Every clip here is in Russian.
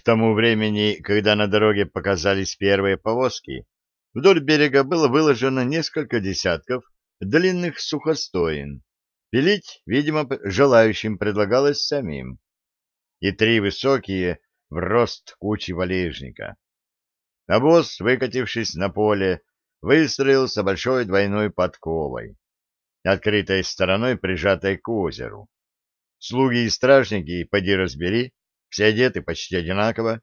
К тому времени, когда на дороге показались первые повозки, вдоль берега было выложено несколько десятков длинных сухостоин. Пилить, видимо, желающим предлагалось самим. И три высокие в рост кучи валежника. Обоз, выкатившись на поле, выстроился большой двойной подковой, открытой стороной, прижатой к озеру. Слуги и стражники, поди разбери, все одеты почти одинаково,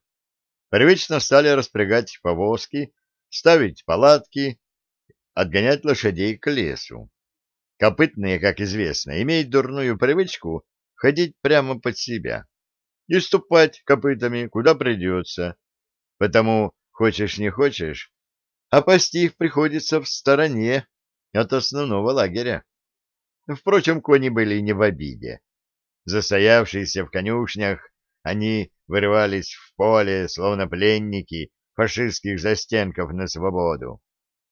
привычно стали распрягать повозки, ставить палатки, отгонять лошадей к лесу. Копытные, как известно, имеют дурную привычку ходить прямо под себя и ступать копытами, куда придется. Потому, хочешь не хочешь, а пасти их приходится в стороне от основного лагеря. Впрочем, кони были не в обиде. Застоявшиеся в конюшнях, они вырывались в поле, словно пленники фашистских застенков на свободу.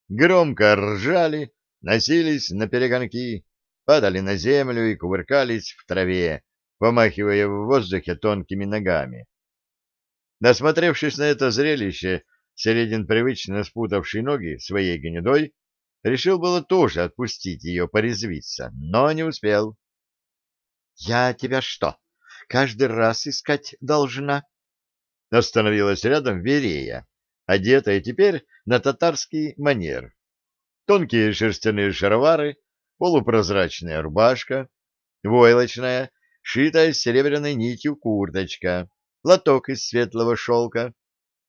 Громко ржали, носились на перегонки, падали на землю и кувыркались в траве, помахивая в воздухе тонкими ногами. Насмотревшись на это зрелище, Середин, привычно спутавший ноги своей гнедой, решил было тоже отпустить ее порезвиться, но не успел. — Я тебя что, каждый раз искать должна. Остановилась рядом Верея, одетая теперь на татарский манер. Тонкие шерстяные шаровары, полупрозрачная рубашка, войлочная, шитая серебряной нитью курточка, лоток из светлого шелка,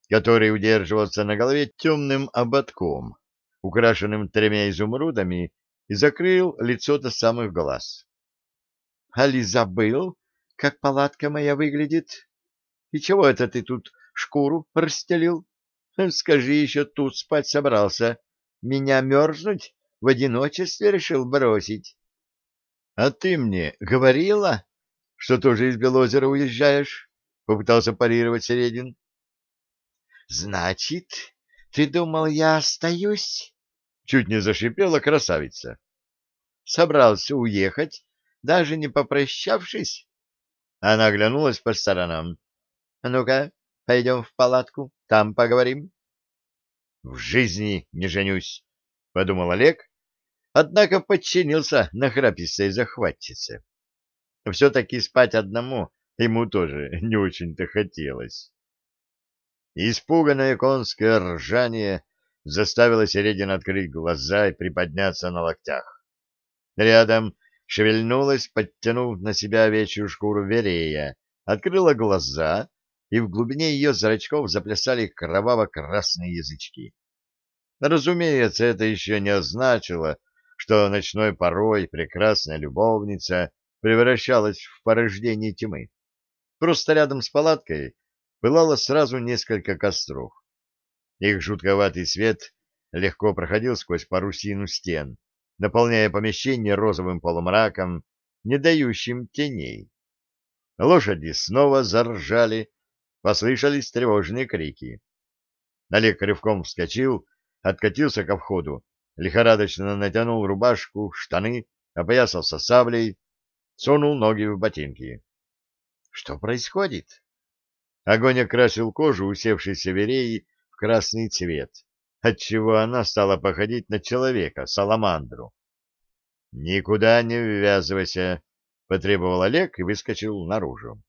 который удерживался на голове темным ободком, украшенным тремя изумрудами, и закрыл лицо до самых глаз. — Али забыл, как палатка моя выглядит. И чего это ты тут шкуру расстелил? Скажи, еще тут спать собрался. Меня мерзнуть в одиночестве решил бросить. А ты мне говорила, что тоже из Белозера уезжаешь? Попытался парировать Середин. Значит, ты думал, я остаюсь? Чуть не зашипела красавица. Собрался уехать, даже не попрощавшись? Она оглянулась по сторонам. — Ну-ка, пойдем в палатку, там поговорим. — В жизни не женюсь, — подумал Олег, однако подчинился нахрапистой захватчице. Все-таки спать одному ему тоже не очень-то хотелось. Испуганное конское ржание заставило Середин открыть глаза и приподняться на локтях. Рядом шевельнулась, подтянув на себя овечью шкуру Верея, открыла глаза, и в глубине ее зрачков заплясали кроваво-красные язычки. Разумеется, это еще не означало, что ночной порой прекрасная любовница превращалась в порождение тьмы. Просто рядом с палаткой пылало сразу несколько костров. Их жутковатый свет легко проходил сквозь парусину стен, наполняя помещение розовым полумраком, не дающим теней. Лошади снова заржали, послышались тревожные крики. Олег рывком вскочил, откатился ко входу, лихорадочно натянул рубашку, штаны, опоясался саблей, сунул ноги в ботинки. Что происходит? Огонь окрасил кожу усевшейся вереи в красный цвет отчего она стала походить на человека, саламандру. «Никуда не ввязывайся», — потребовал Олег и выскочил наружу.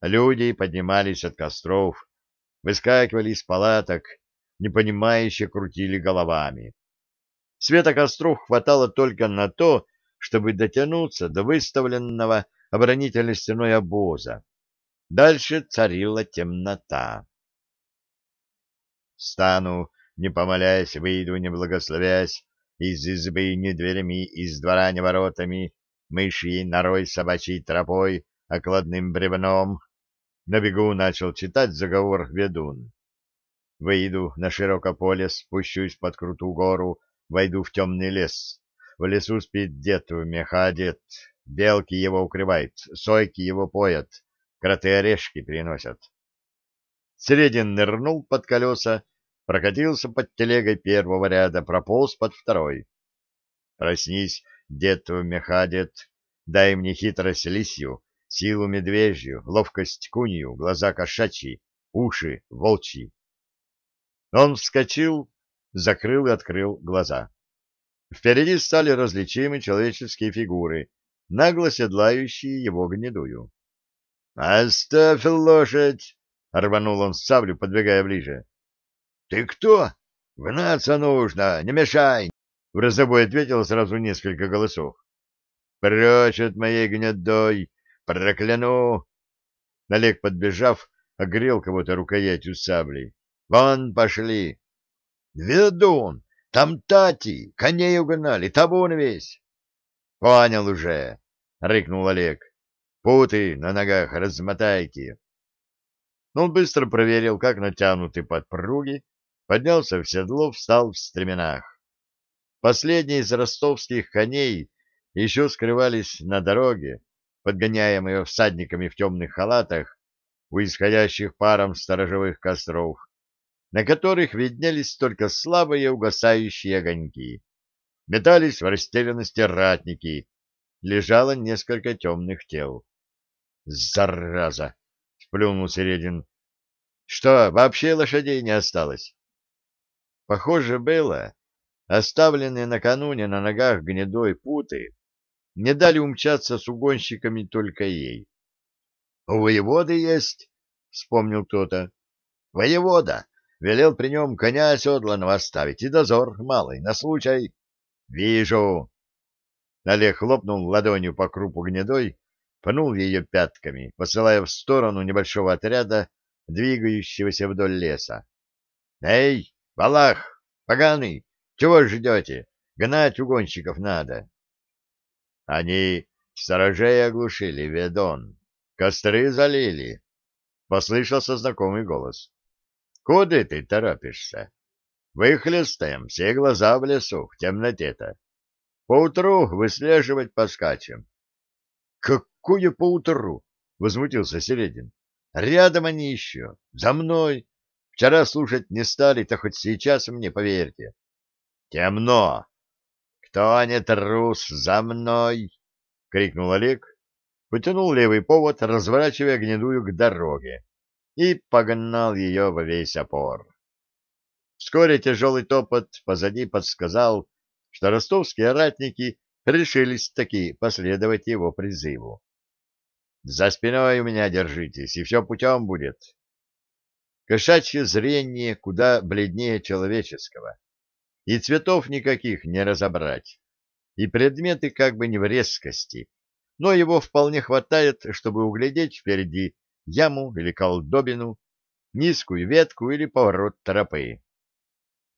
Люди поднимались от костров, выскакивали из палаток, непонимающе крутили головами. Света костров хватало только на то, чтобы дотянуться до выставленного оборонительной стеной обоза. Дальше царила темнота. «Стану не помолясь, выйду, не благословясь, из избы не дверями, из двора не воротами, мышьей норой собачьей тропой, окладным бревном. На бегу начал читать заговор ведун. Выйду на широкое поле, спущусь под крутую гору, войду в темный лес. В лесу спит дед в меха белки его укрывают, сойки его поят, кроты орешки приносят. Средин нырнул под колеса, прокатился под телегой первого ряда, прополз под второй. Проснись, дед в меха дед, дай мне хитрость лисью, силу медвежью, ловкость кунью, глаза кошачьи, уши волчьи. Он вскочил, закрыл и открыл глаза. Впереди стали различимы человеческие фигуры, нагло седлающие его гнедую. «Оставь лошадь!» — рванул он с саблю, подбегая ближе. «Ты кто? Гнаться нужно, не мешай!» — в разобой ответило сразу несколько голосов. «Прочь от моей гнедой! Прокляну!» Олег, подбежав, огрел кого-то рукоятью саблей. «Вон пошли!» «Ведун! Там тати! Коней угнали! Табун весь!» «Понял уже!» — рыкнул Олег. Путы на ногах размотайте. Он быстро проверил, как натянуты подпруги, поднялся в седло, встал в стременах. Последние из ростовских коней еще скрывались на дороге, подгоняемые всадниками в темных халатах у исходящих паром сторожевых костров, на которых виднелись только слабые угасающие огоньки. Метались в растерянности ратники, лежало несколько темных тел. «Зараза!» — сплюнул Середин. «Что, вообще лошадей не осталось?» Похоже было, оставленные накануне на ногах гнедой путы не дали умчаться с угонщиками только ей. «У воеводы есть», — вспомнил кто-то. «Воевода велел при нем коня оседланного оставить и дозор малый на случай». «Вижу», Олег хлопнул ладонью по крупу гнедой, пнул ее пятками, посылая в сторону небольшого отряда, двигающегося вдоль леса. — Эй, Валах, поганый, чего ждете? Гнать угонщиков надо. Они сторожей оглушили, Ведон, костры залили. Послышался знакомый голос. — Куда ты торопишься? Выхлестаем все глаза в лесу, в темноте-то. Поутру выслеживать поскачем. — Какое поутру? — возмутился Середин. — Рядом они еще. За мной. Вчера слушать не стали, то хоть сейчас мне поверьте. — Темно. — Кто не трус, за мной! — крикнул Олег, потянул левый повод, разворачивая гнедую к дороге, и погнал ее во весь опор. Вскоре тяжелый топот позади подсказал, что ростовские ратники решились таки последовать его призыву. «За спиной у меня держитесь, и все путем будет». Кошачье зрение куда бледнее человеческого, и цветов никаких не разобрать, и предметы как бы не в резкости, но его вполне хватает, чтобы углядеть впереди яму или колдобину, низкую ветку или поворот тропы.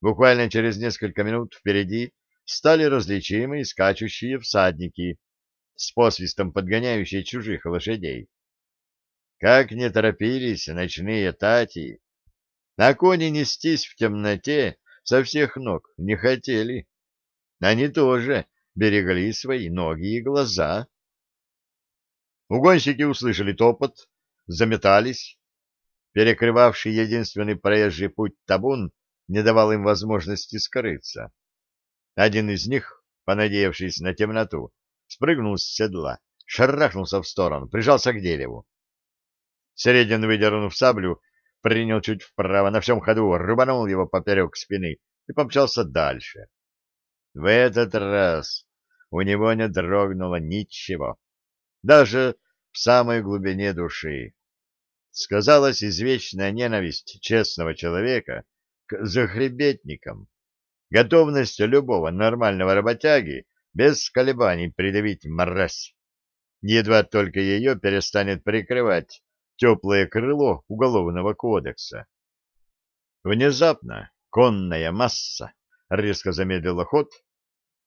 Буквально через несколько минут впереди стали различимы скачущие всадники, с посвистом подгоняющие чужих лошадей. Как не торопились ночные тати, на кони нестись в темноте со всех ног не хотели. Они тоже берегли свои ноги и глаза. Угонщики услышали топот, заметались. Перекрывавший единственный проезжий путь табун не давал им возможности скрыться. Один из них, понадеявшись на темноту, спрыгнул с седла, шарахнулся в сторону, прижался к дереву. Середин, выдернув саблю, принял чуть вправо, на всем ходу рубанул его поперек спины и помчался дальше. В этот раз у него не дрогнуло ничего, даже в самой глубине души. Сказалась извечная ненависть честного человека к захребетникам, Готовность любого нормального работяги без колебаний придавить мразь. Едва только ее перестанет прикрывать теплое крыло Уголовного кодекса. Внезапно конная масса резко замедлила ход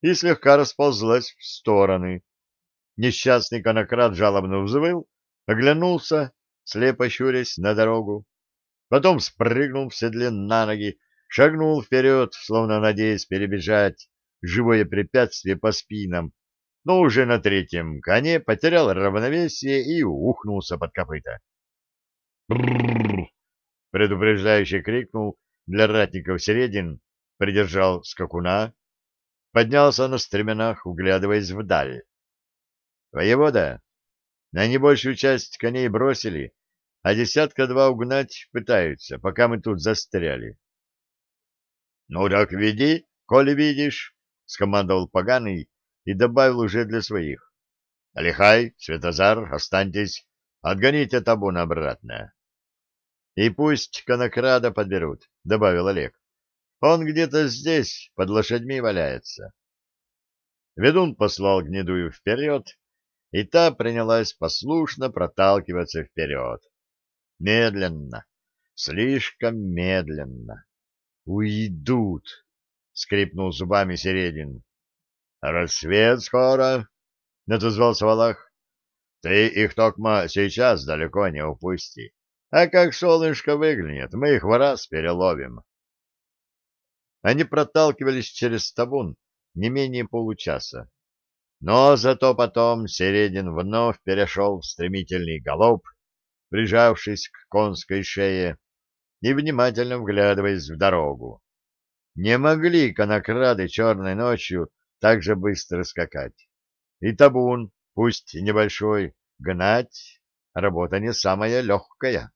и слегка расползлась в стороны. Несчастный конократ жалобно взвыл, оглянулся, слепо щурясь на дорогу, потом спрыгнул в седле на ноги, шагнул вперед, словно надеясь перебежать живое препятствие по спинам, но уже на третьем коне потерял равновесие и ухнулся под копыта. «Брррр!» — предупреждающе крикнул для ратников Середин, придержал скакуна, поднялся на стременах, углядываясь вдаль. «Воевода, Они большую часть коней бросили, а десятка-два угнать пытаются, пока мы тут застряли. — Ну так веди, коли видишь, — скомандовал поганый и добавил уже для своих. — Лихай, Светозар, останьтесь, отгоните табун обратно. — И пусть конокрада подберут, — добавил Олег. — Он где-то здесь, под лошадьми валяется. Ведун послал гнедую вперед, и та принялась послушно проталкиваться вперед. Медленно, слишком медленно. «Уйдут!» — скрипнул зубами Середин. «Рассвет скоро!» — отозвался Валах. «Ты их, Токма, сейчас далеко не упусти. А как солнышко выглянет, мы их в раз переловим». Они проталкивались через табун не менее получаса. Но зато потом Середин вновь перешел в стремительный галоп, прижавшись к конской шее и внимательно вглядываясь в дорогу. Не могли конокрады черной ночью так же быстро скакать. И табун, пусть небольшой, гнать — работа не самая легкая.